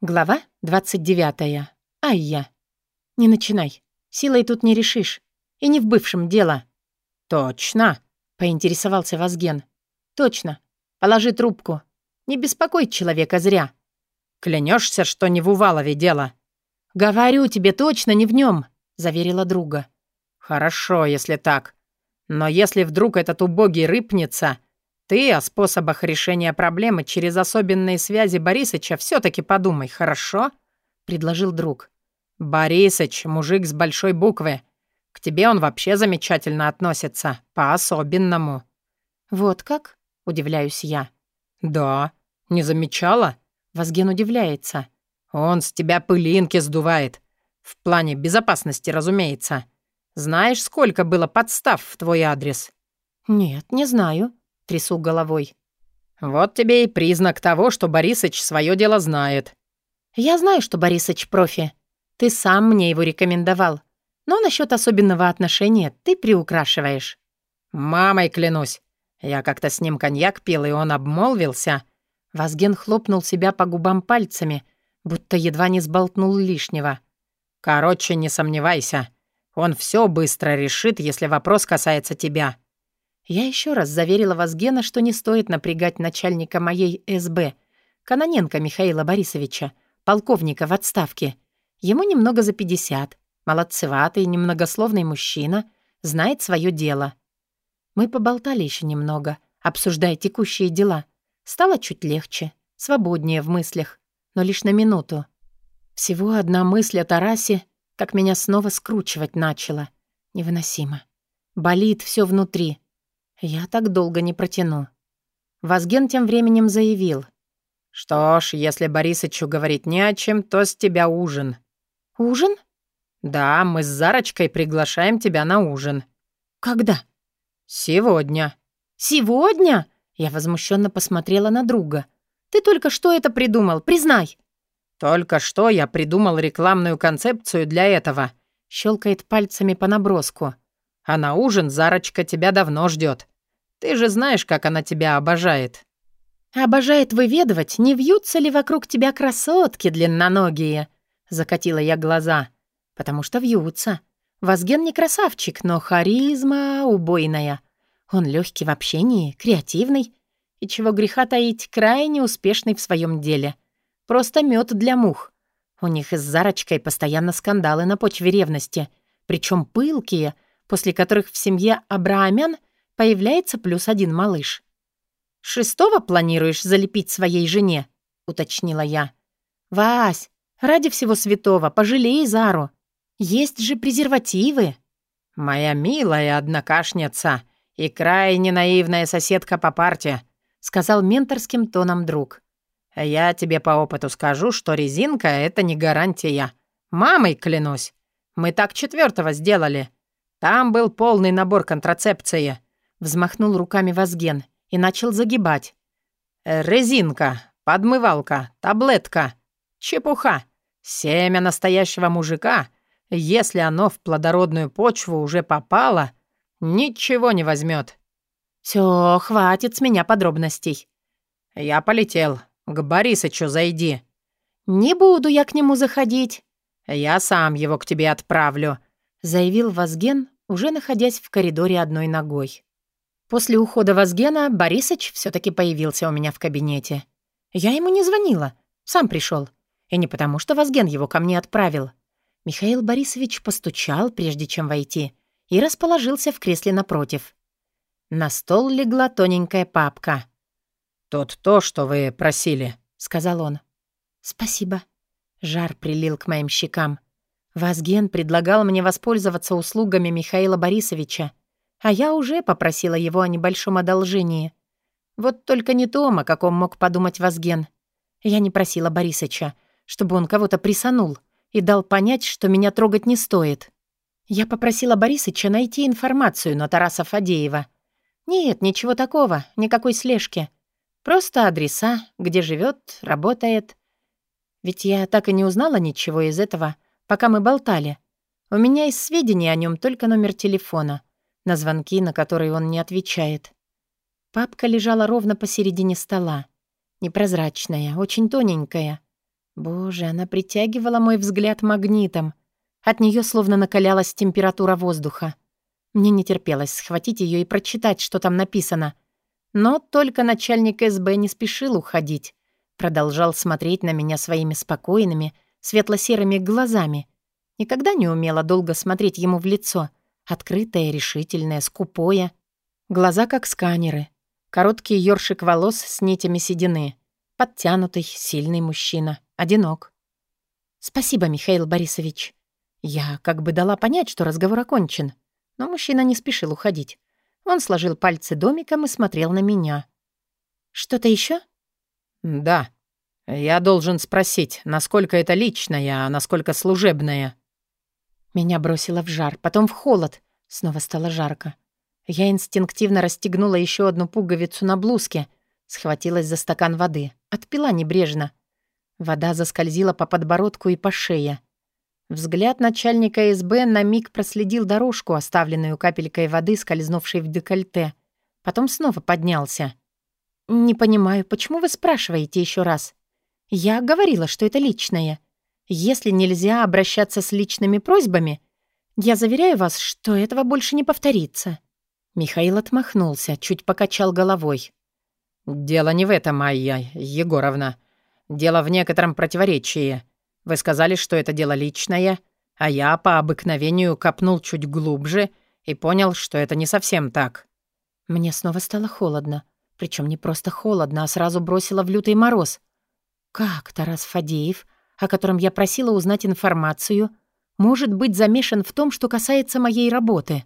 Глава 29. Ай-я. Не начинай. Силой тут не решишь. И не в бывшем дело. Точно, поинтересовался Вазген. Точно. Положи трубку. Не беспокой человека зря. Клянешься, что не в Увалове дело? Говорю тебе, точно не в нем, заверила друга. Хорошо, если так. Но если вдруг этот убогий рыпнется, ты о способах решения проблемы через особенные связи Борисыча все таки подумай, хорошо?» — предложил друг. «Борисыч, мужик с большой буквы. К тебе он вообще замечательно относится, по-особенному». «Вот как?» — удивляюсь я. «Да, не замечала?» — Возген удивляется. «Он с тебя пылинки сдувает. В плане безопасности, разумеется. Знаешь, сколько было подстав в твой адрес?» «Нет, не знаю», Трясу головой. «Вот тебе и признак того, что Борисыч свое дело знает». «Я знаю, что Борисыч профи. Ты сам мне его рекомендовал. Но насчет особенного отношения ты приукрашиваешь». «Мамой клянусь. Я как-то с ним коньяк пил, и он обмолвился». Вазген хлопнул себя по губам пальцами, будто едва не сболтнул лишнего. «Короче, не сомневайся. Он все быстро решит, если вопрос касается тебя. Я еще раз заверила Вазгена, что не стоит напрягать начальника моей СБ, Каноненко Михаила Борисовича, полковника в отставке. Ему немного за 50, молодцеватый, немногословный мужчина, знает свое дело. Мы поболтали еще немного, обсуждая текущие дела. Стало чуть легче, свободнее в мыслях, но лишь на минуту. Всего одна мысль о Тарасе, как меня снова скручивать начала. Невыносимо. Болит все внутри. Я так долго не протяну. Вазген тем временем заявил. «Что ж, если Борисычу говорить не о чем, то с тебя ужин». «Ужин?» «Да, мы с Зарочкой приглашаем тебя на ужин». «Когда?» «Сегодня». «Сегодня?» Я возмущенно посмотрела на друга. «Ты только что это придумал, признай». «Только что я придумал рекламную концепцию для этого», щелкает пальцами по наброску. А на ужин Зарочка тебя давно ждет. Ты же знаешь, как она тебя обожает». «Обожает выведывать, не вьются ли вокруг тебя красотки длинноногие?» Закатила я глаза. «Потому что вьются. Возген не красавчик, но харизма убойная. Он легкий в общении, креативный. И чего греха таить, крайне успешный в своем деле. Просто мед для мух. У них с Зарочкой постоянно скандалы на почве ревности. Причем пылкие — после которых в семье Абраамян появляется плюс один малыш. «Шестого планируешь залепить своей жене?» — уточнила я. «Вась, ради всего святого, пожалей Зару. Есть же презервативы». «Моя милая однокашница и крайне наивная соседка по парте», — сказал менторским тоном друг. «Я тебе по опыту скажу, что резинка — это не гарантия. Мамой клянусь. Мы так четвертого сделали. Там был полный набор контрацепции. Взмахнул руками Вазген и начал загибать. Резинка, подмывалка, таблетка. Чепуха. Семя настоящего мужика, если оно в плодородную почву уже попало, ничего не возьмет. Все, хватит с меня подробностей. Я полетел. К Борисычу зайди. Не буду я к нему заходить. Я сам его к тебе отправлю заявил Вазген, уже находясь в коридоре одной ногой. После ухода Вазгена Борисыч все таки появился у меня в кабинете. Я ему не звонила, сам пришел. И не потому, что Вазген его ко мне отправил. Михаил Борисович постучал, прежде чем войти, и расположился в кресле напротив. На стол легла тоненькая папка. «Тут то, что вы просили», — сказал он. «Спасибо». Жар прилил к моим щекам. Вазген предлагал мне воспользоваться услугами Михаила Борисовича, а я уже попросила его о небольшом одолжении. Вот только не том, о каком мог подумать Вазген. Я не просила Борисыча, чтобы он кого-то присанул и дал понять, что меня трогать не стоит. Я попросила Борисыча найти информацию на Тараса Фадеева. Нет, ничего такого, никакой слежки. Просто адреса, где живет, работает. Ведь я так и не узнала ничего из этого — пока мы болтали. У меня из сведений о нем только номер телефона, на звонки, на которые он не отвечает. Папка лежала ровно посередине стола. Непрозрачная, очень тоненькая. Боже, она притягивала мой взгляд магнитом. От нее словно накалялась температура воздуха. Мне не терпелось схватить ее и прочитать, что там написано. Но только начальник СБ не спешил уходить. Продолжал смотреть на меня своими спокойными, светло-серыми глазами. Никогда не умела долго смотреть ему в лицо. Открытое, решительное, скупое. Глаза как сканеры. Короткий ёршик волос с нитями седины. Подтянутый, сильный мужчина. Одинок. «Спасибо, Михаил Борисович». Я как бы дала понять, что разговор окончен. Но мужчина не спешил уходить. Он сложил пальцы домиком и смотрел на меня. «Что-то еще? «Да. Я должен спросить, насколько это личное, а насколько служебное». Меня бросило в жар, потом в холод. Снова стало жарко. Я инстинктивно расстегнула еще одну пуговицу на блузке, схватилась за стакан воды, отпила небрежно. Вода заскользила по подбородку и по шее. Взгляд начальника СБ на миг проследил дорожку, оставленную капелькой воды, скользнувшей в декольте. Потом снова поднялся. «Не понимаю, почему вы спрашиваете еще раз? Я говорила, что это личное. Если нельзя обращаться с личными просьбами, я заверяю вас, что этого больше не повторится». Михаил отмахнулся, чуть покачал головой. «Дело не в этом, Айя Егоровна. Дело в некотором противоречии. Вы сказали, что это дело личное, а я по обыкновению копнул чуть глубже и понял, что это не совсем так». Мне снова стало холодно. Причем не просто холодно, а сразу бросило в лютый мороз. Как Тарас Фадеев, о котором я просила узнать информацию, может быть замешан в том, что касается моей работы?